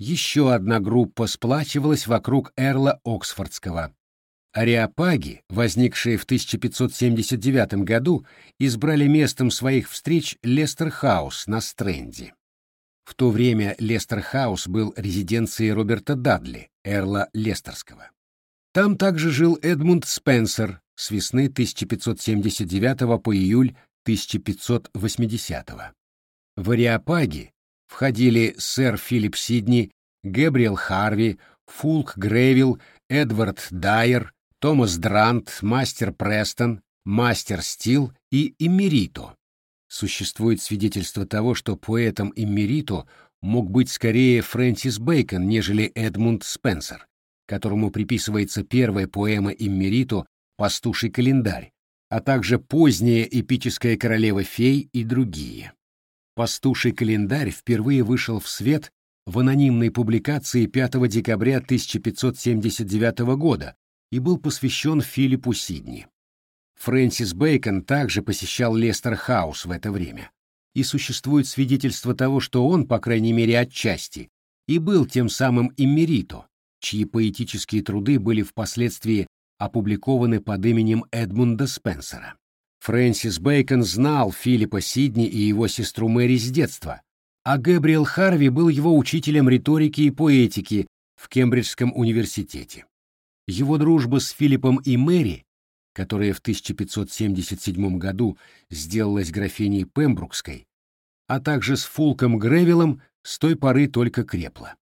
Еще одна группа сплачивалась вокруг Эрла Оксфордского. Ареопаги, возникшие в 1579 году, избрали местом своих встреч Лестер-хаус на Стрэнде. В то время Лестер-хаус был резиденцией Роберта Дадли, Эрла Лестерского. Там также жил Эдмунд Спенсер с весны 1579 по июль 1580. В Ариапаги входили сэр Филипп Сидни, Гэбриэл Харви, Фулк Грейвилл, Эдвард Дайер, Томас Дрант, мастер Престон, мастер Стил и Иммерито. Существует свидетельство того, что поэтом Иммерито мог быть скорее Фрэнсис Бэкон, нежели Эдмунд Спенсер, которому приписывается первая поэма Иммерито «Пастуший календарь», а также поздняя эпическая королева-фей и другие. «Пастуший календарь» впервые вышел в свет в анонимной публикации 5 декабря 1579 года и был посвящен Филиппу Сидни. Фрэнсис Бэкон также посещал Лестер-хаус в это время, и существует свидетельство того, что он, по крайней мере отчасти, и был тем самым иммерито, чьи поэтические труды были впоследствии опубликованы под именем Эдмунда Спенсера. Фрэнсис Бэкон знал Филиппа Сидни и его сестру Мэри с детства, а Гэбриэл Харви был его учителем риторики и поэтики в Кембриджском университете. Его дружба с Филиппом и Мэри которая в 1577 году сделалась графиней Пембрукской, а также с Фулком Гревиллом с той поры только крепла.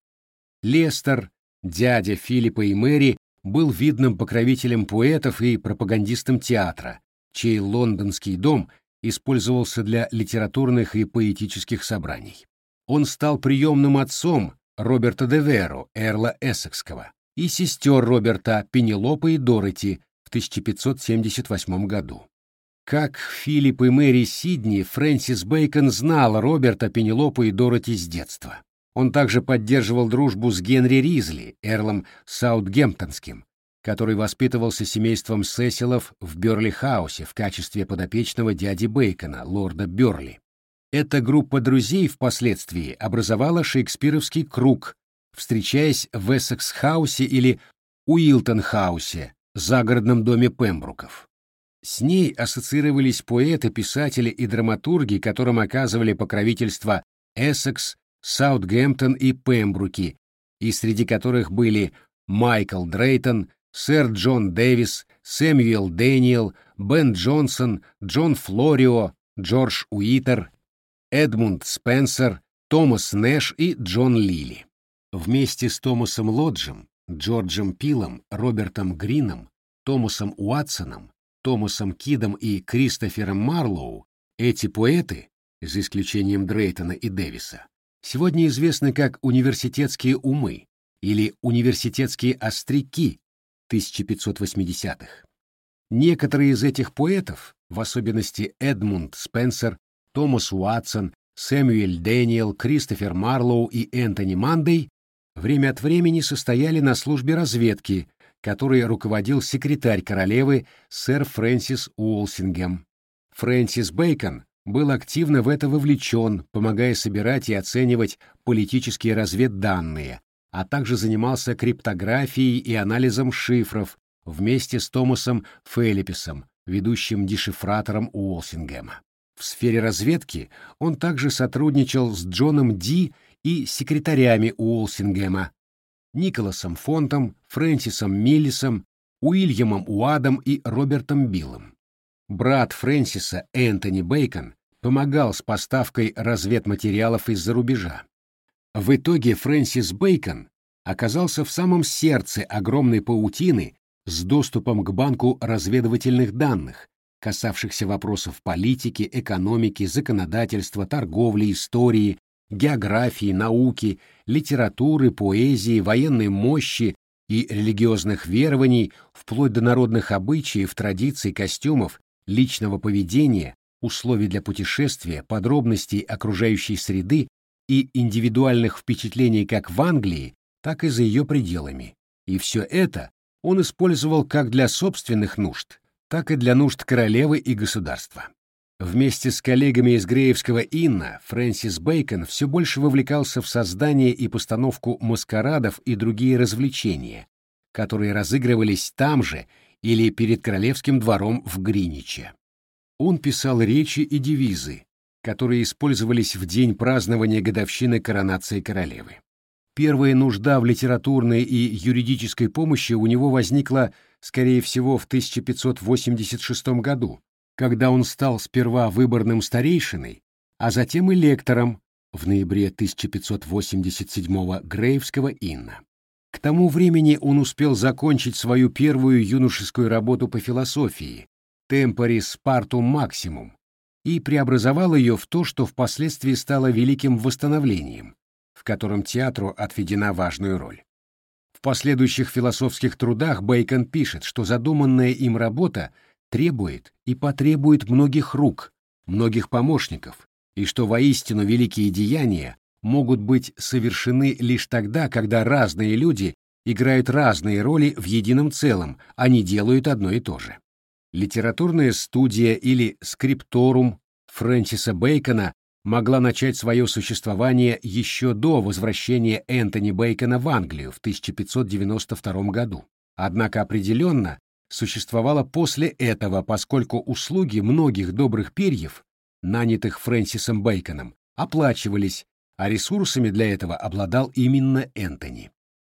Лестер, дядя Филиппа и Мэри, был видным покровителем поэтов и пропагандистом театра, чей лондонский дом использовался для литературных и поэтических собраний. Он стал приемным отцом Роберта де Веро, эрла Эссекского, и сестер Роберта Пенелопы и Дороти, в 1578 году. Как Филипп и Мэри Сидни, Фрэнсис Бэйкон знал Роберта, Пенелопу и Дороти с детства. Он также поддерживал дружбу с Генри Ризли, эрлом Саутгемптонским, который воспитывался семейством Сесилов в Бёрли-хаусе в качестве подопечного дяди Бейкона, лорда Бёрли. Эта группа друзей впоследствии образовала шекспировский круг, встречаясь в Эссекс-хаусе или Уилтон-хаусе, загородном доме Пембруков. С ней ассоциировались поэты, писатели и драматурги, которым оказывали покровительство Эссекс, Саутгемптон и Пембруки, и среди которых были Майкл Дрейтон, сэр Джон Дэвис, Сэмюэл Дэниел, Бен Джонсон, Джон Флорио, Джордж Уитер, Эдмунд Спенсер, Томас Нэш и Джон Лили. Вместе с Томасом Лоджем, Джорджем Пилом, Робертом Грином, Томасом Уатсоном, Томасом Кидом и Кристофером Марлоу эти поэты, за исключением Дрейтона и Дэвиса, сегодня известны как университетские умы или университетские остряки 1580-х. Некоторые из этих поэтов, в особенности Эдмунд Спенсер, Томас Уатсон, Сэмюэль Дэниел, Кристофер Марлоу и Энтони Мандей, время от времени состояли на службе разведки, которой руководил секретарь королевы сэр Фрэнсис Уолсингем. Фрэнсис Бэйкон был активно в это вовлечен, помогая собирать и оценивать политические разведданные, а также занимался криптографией и анализом шифров вместе с Томасом Фелиписом, ведущим дешифратором Уолсингема. В сфере разведки он также сотрудничал с Джоном Ди и секретарями Уолсингема, Николасом Фонтом, Фрэнсисом Миллисом, Уильямом Уадом и Робертом Биллом. Брат Фрэнсиса, Энтони Бейкон, помогал с поставкой разведматериалов из-за рубежа. В итоге Фрэнсис Бейкон оказался в самом сердце огромной паутины с доступом к банку разведывательных данных, касавшихся вопросов политики, экономики, законодательства, торговли, истории, географии, науки, литературы, поэзии, военной мощи и религиозных верований, вплоть до народных обычаев, традиций, костюмов, личного поведения, условий для путешествия, подробностей окружающей среды и индивидуальных впечатлений как в Англии, так и за ее пределами. И все это он использовал как для собственных нужд, так и для нужд королевы и государства. Вместе с коллегами из Греевского Инна Фрэнсис Бэйкон все больше вовлекался в создание и постановку маскарадов и другие развлечения, которые разыгрывались там же или перед королевским двором в Гриниче. Он писал речи и девизы, которые использовались в день празднования годовщины коронации королевы. Первая нужда в литературной и юридической помощи у него возникла, скорее всего, в 1586 году, когда он стал сперва выборным старейшиной, а затем и лектором в ноябре 1587 Грейвского инна. К тому времени он успел закончить свою первую юношескую работу по философии «Темпорис Партум Максимум» и преобразовал ее в то, что впоследствии стало великим восстановлением, в котором театру отведена важную роль. В последующих философских трудах Бейкон пишет, что задуманная им работа требует и потребует многих рук, многих помощников, и что воистину великие деяния могут быть совершены лишь тогда, когда разные люди играют разные роли в едином целом, а не делают одно и то же. Литературная студия или скрипторум Фрэнсиса Бейкона могла начать свое существование еще до возвращения Энтони Бейкона в Англию в 1592 году. Однако определенно существовала после этого, поскольку услуги многих добрых перьев, нанятых Фрэнсисом Бейконом, оплачивались, а ресурсами для этого обладал именно Энтони.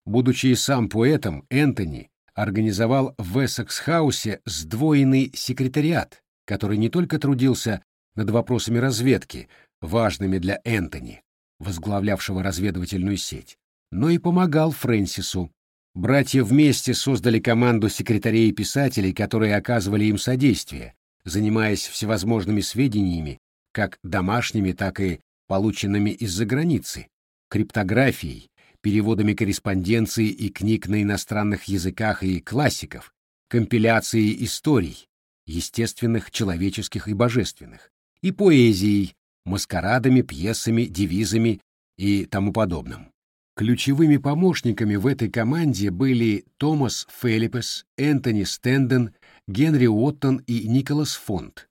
Будучи и сам поэтом, Энтони организовал в Эссекс-хаусе сдвоенный секретариат, который не только трудился над вопросами разведки, важными для Энтони, возглавлявшего разведывательную сеть, но и помогал Фрэнсису. Братья вместе создали команду секретарей и писателей, которые оказывали им содействие, занимаясь всевозможными сведениями, как домашними, так и полученными из-за границы, криптографией, переводами корреспонденции и книг на иностранных языках и классиков, компиляцией историй, естественных, человеческих и божественных, и поэзией, маскарадами, пьесами, девизами и тому подобным. Ключевыми помощниками в этой команде были Томас Фелипес, Энтони Стэнден, Генри Уоттон и Николас Фонт,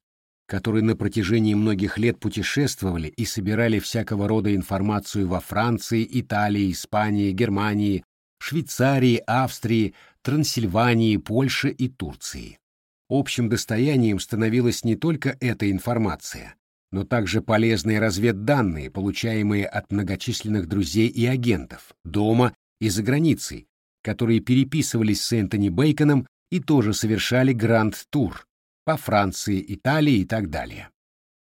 которые на протяжении многих лет путешествовали и собирали всякого рода информацию во Франции, Италии, Испании, Германии, Швейцарии, Австрии, Трансильвании, Польше и Турции. Общим достоянием становилась не только эта информация, но также полезные разведданные, получаемые от многочисленных друзей и агентов, дома и за границей, которые переписывались с Энтони Бейконом и тоже совершали гранд-тур по Франции, Италии и так далее.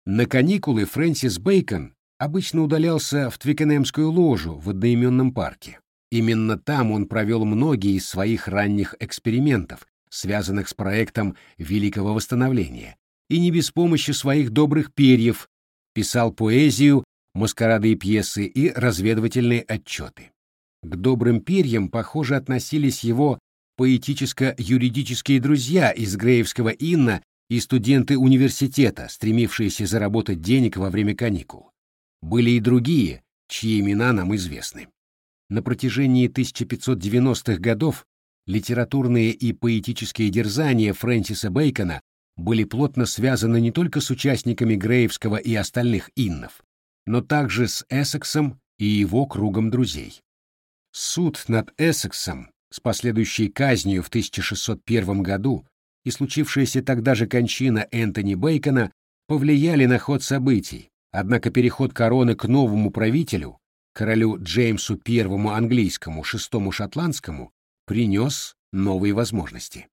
На каникулы Фрэнсис Бейкон обычно удалялся в Твикенемскую ложу в одноименном парке. Именно там он провел многие из своих ранних экспериментов, связанных с проектом Великого Восстановления, и не без помощи своих добрых перьев писал поэзию, маскарады и пьесы и разведывательные отчеты. К добрым перьям, похоже, относились его поэтическо-юридические друзья из Греевского Инна и студенты университета, стремившиеся заработать денег во время каникул. Были и другие, чьи имена нам известны. На протяжении 1590-х годов литературные и поэтические дерзания Фрэнсиса Бэкона были плотно связаны не только с участниками Греевского и остальных иннов, но также с Эссексом и его кругом друзей. Суд над Эссексом с последующей казнью в 1601 году и случившаяся тогда же кончина Энтони Бейкона повлияли на ход событий, однако переход короны к новому правителю, королю Джеймсу I английскому, VI шотландскому, принес новые возможности.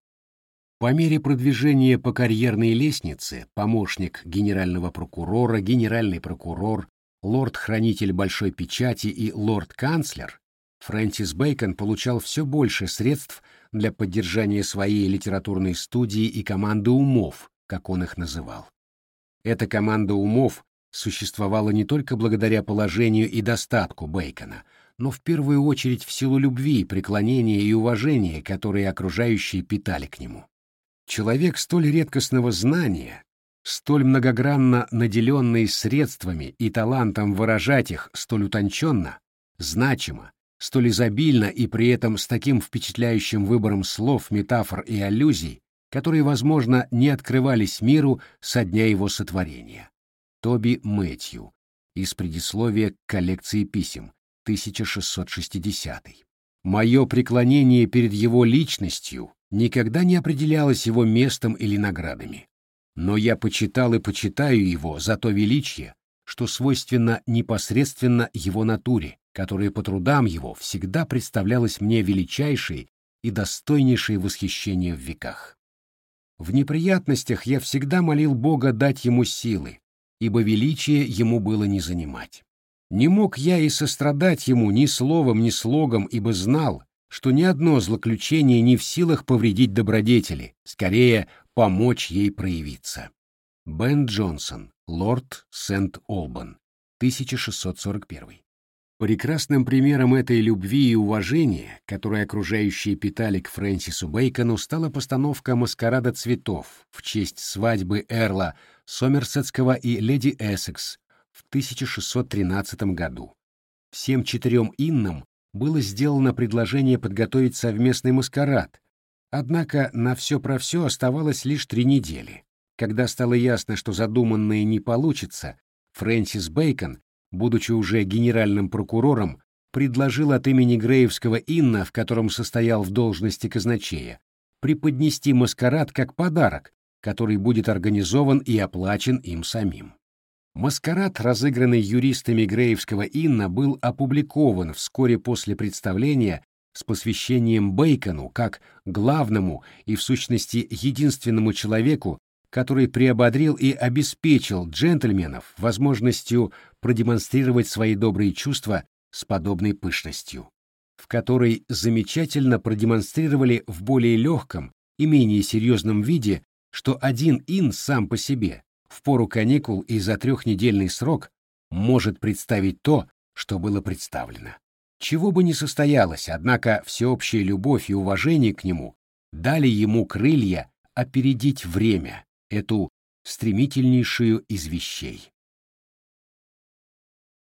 По мере продвижения по карьерной лестнице помощник генерального прокурора, генеральный прокурор, лорд-хранитель Большой Печати и лорд-канцлер Фрэнсис Бэкон получал все больше средств для поддержания своей литературной студии и команды умов, как он их называл. Эта команда умов существовала не только благодаря положению и достатку Бэкона, но в первую очередь в силу любви, преклонения и уважения, которые окружающие питали к нему. Человек столь редкостного знания, столь многогранно наделенный средствами и талантом выражать их столь утонченно, значимо, столь изобильно и при этом с таким впечатляющим выбором слов, метафор и аллюзий, которые, возможно, не открывались миру со дня его сотворения. Тоби Мэтью из предисловия к коллекции писем, 1660. Мое преклонение перед его личностью никогда не определялось его местом или наградами. Но я почитал и почитаю его за то величие, что свойственно непосредственно его натуре, которая по трудам его всегда представлялась мне величайшей и достойнейшей восхищения в веках. В неприятностях я всегда молил Бога дать ему силы, ибо величие ему было не занимать. Не мог я и сострадать ему ни словом, ни слогом, ибо знал, что ни одно злоключение не в силах повредить добродетели, скорее помочь ей проявиться. Бен Джонсон, лорд Сент-Олбан, 1641. Прекрасным примером этой любви и уважения, которые окружающие питали к Фрэнсису Бейкону, стала постановка «Маскарада цветов» в честь свадьбы Эрла Сомерсетского и леди Эссекс в 1613 году. Всем четырем иннам было сделано предложение подготовить совместный маскарад, однако на все про все оставалось лишь три недели. Когда стало ясно, что задуманное не получится, Фрэнсис Бэкон, будучи уже генеральным прокурором, предложил от имени Греевского Инна, в котором состоял в должности казначея, преподнести маскарад как подарок, который будет организован и оплачен им самим. Маскарад, разыгранный юристами Греевского Инна, был опубликован вскоре после представления с посвящением Бейкону как главному и, в сущности, единственному человеку, который приободрил и обеспечил джентльменов возможностью продемонстрировать свои добрые чувства с подобной пышностью, в которой замечательно продемонстрировали в более легком и менее серьезном виде, что один ин сам по себе в пору каникул и за трехнедельный срок может представить то, что было представлено. Чего бы ни состоялось, однако всеобщая любовь и уважение к нему дали ему крылья опередить время, эту стремительнейшую из вещей.